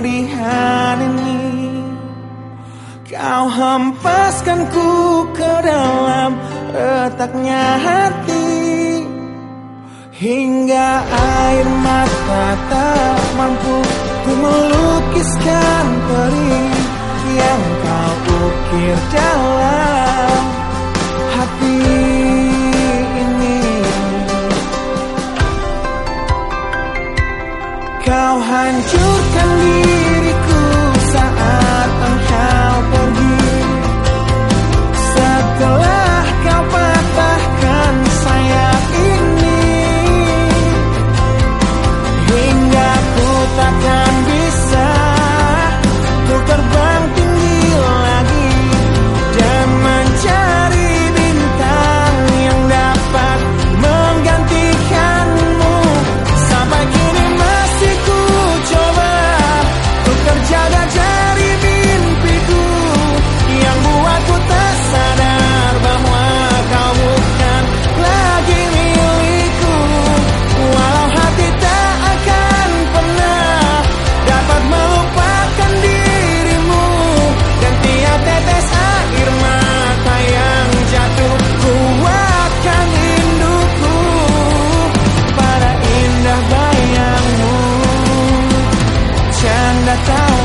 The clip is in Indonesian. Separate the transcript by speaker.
Speaker 1: di hari ini Kau hempaskan ku ke dalam retaknya hati Hingga air mata tak mampu ku melukiskan peri Yang kau ukir dalam hati ini. kau hancurkan diri さ